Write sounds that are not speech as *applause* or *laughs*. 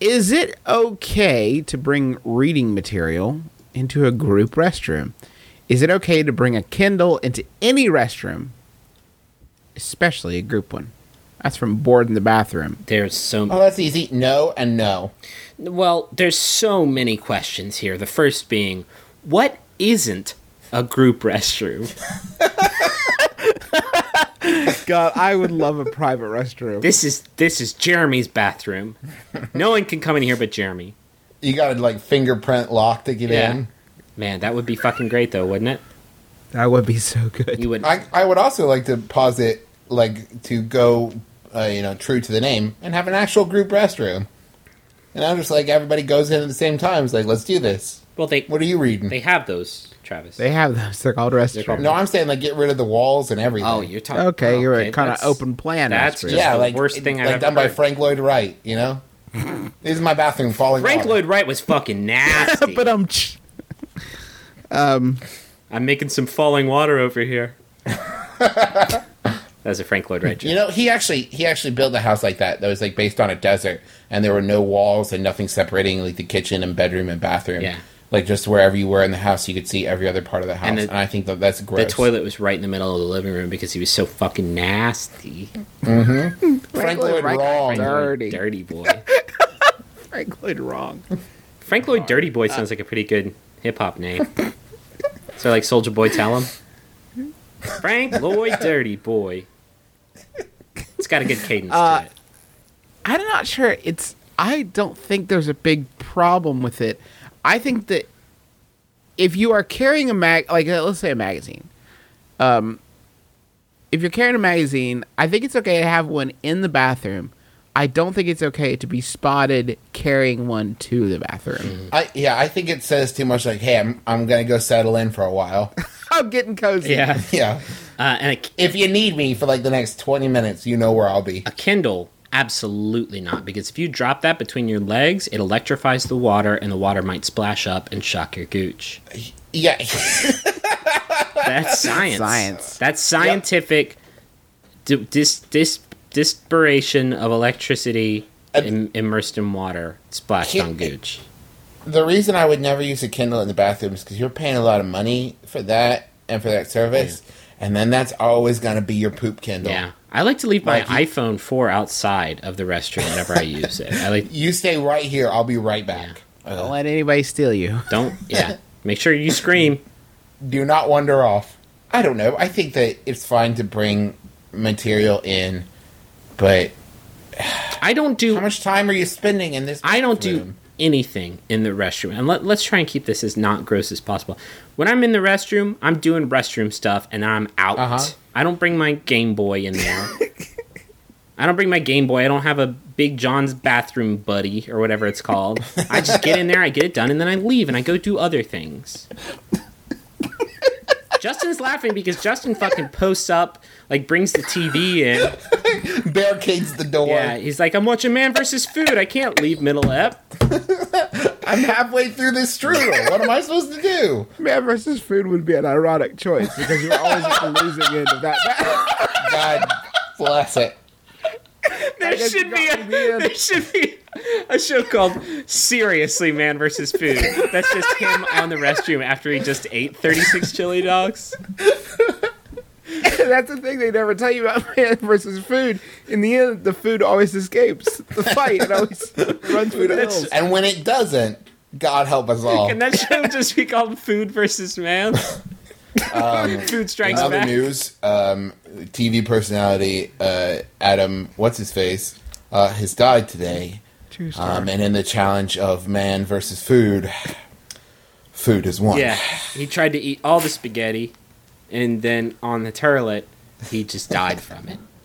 Is it okay to bring reading material into a group restroom? Is it okay to bring a Kindle into any restroom, especially a group one? That's from Board in the Bathroom. There's so Oh, that's easy. No and no. well, there's so many questions here. The first being, what isn't a group restroom? *laughs* God, I would love a private restroom. This is this is Jeremy's bathroom. No one can come in here but Jeremy. You got to like fingerprint lock to get Yeah. in. Man, that would be fucking great though, wouldn't it? That would be so good. You would I, I would also like to posit, like, to go, uh, you know, true to the name and have an actual group restroom. And I'm just like, everybody goes in at the same time. It's like, let's do this. Well, they What are you reading? they have those, Travis. They have those. They're called restrooms. no, I'm saying, like, get rid of the walls and everything. oh, you're talking. Okay, you're a kind of open plan. that's restroom. just- yeah, the like, worst thing I've like ever done by. Frank Lloyd Wright, you know? *laughs* this is my bathroom falling Frank water. Lloyd Wright was fucking nasty. *laughs* but um, um, I'm making some falling water over here. *laughs* That's a Frank Lloyd Wright joke. You know, he actually he actually built a house like that that was like based on a desert, and there were no walls and nothing separating like the kitchen and bedroom and bathroom. Yeah. Like just wherever you were in the house, you could see every other part of the house, And and, I think that that's gross. the toilet was right in the middle of the living room because he was so fucking nasty. Frank Lloyd Wright- wrong. Frank Dirty. Dirty boy. *laughs* Frank Lloyd wrong. Frank Lloyd Dirty Boy sounds like a pretty good hip hop name. *laughs* So like Soulja Boy Tell 'Em. Frank Lloyd *laughs* Dirty Boy. It's got a good cadence Uh, to it. I'm not sure. It's. I don't think there's a big problem with it. I think that if you are carrying a mag, like uh, let's say a magazine, um, if you're carrying a magazine, I think it's okay to have one in the bathroom. I don't think it's okay to be spotted carrying one to the bathroom. I, yeah, I think it says too much. Like, hey, I'm I'm gonna go settle in for a while. *laughs* I'm getting cozy. Yeah. *laughs* yeah, Uh, and a, if you need me for like the next twenty minutes, you know where I'll be. a Kindle, absolutely not. Because if you drop that between your legs, it electrifies the water and the water might splash up and shock your gooch. Yeah, *laughs* That's science. Science. That's scientific d- dis- dis- disperation of electricity im- immersed in water splashed Can't- on gooch. the reason I would never use a Kindle in the bathroom is because you're paying a lot of money for that and for that service, and then that's always gonna be your poop Kindle. Yeah. I like to leave my Like iPhone 4 outside of the restroom whenever I use it. I like *laughs* You stay right here. I'll be right back. Don't let anybody steal you. *laughs* don't yeah. *laughs* Make sure you scream. do not wander off. I don't know. I think that it's fine to bring material in, but I don't do how much time are you spending in this? I don't do bathroom? Anything in the restroom. And let, let's try and keep this as not gross as possible. When I'm in the restroom, I'm doing restroom stuff and I'm out. Uh-huh. I don't bring my Game Boy in there. *laughs* I don't bring my Game Boy. I don't have a Big John's bathroom buddy or whatever it's called. I just get in there, I get it done, and then I leave and I go do other things. Justin's laughing because Justin fucking posts up, like brings the TV in. *laughs* barricades the door. Yeah, he's like, I'm watching Man versus Food. I can't leave middle ep. *laughs* I'm halfway through this strudel. what am I supposed to do? Man versus food would be an ironic choice because you're always at the losing end of that. *laughs* God bless it. There should be a there. there *laughs* should be a show called Seriously Man versus Food. That's just him on the restroom after he just ate 36 chili dogs. *laughs* That's the thing they never tell you about *laughs* man versus food. In the end, the food always escapes the fight and always runs through the hills. And when it doesn't, God help us all. Can that show just be called Food versus Man? *laughs* Food Strikes In other Back. news, um, TV personality uh, Adam, what's his face, uh, has died today. Um, and in the challenge of man versus food, food is one. Yeah, he tried to eat all the spaghetti, and then on the toilet, he just died from it.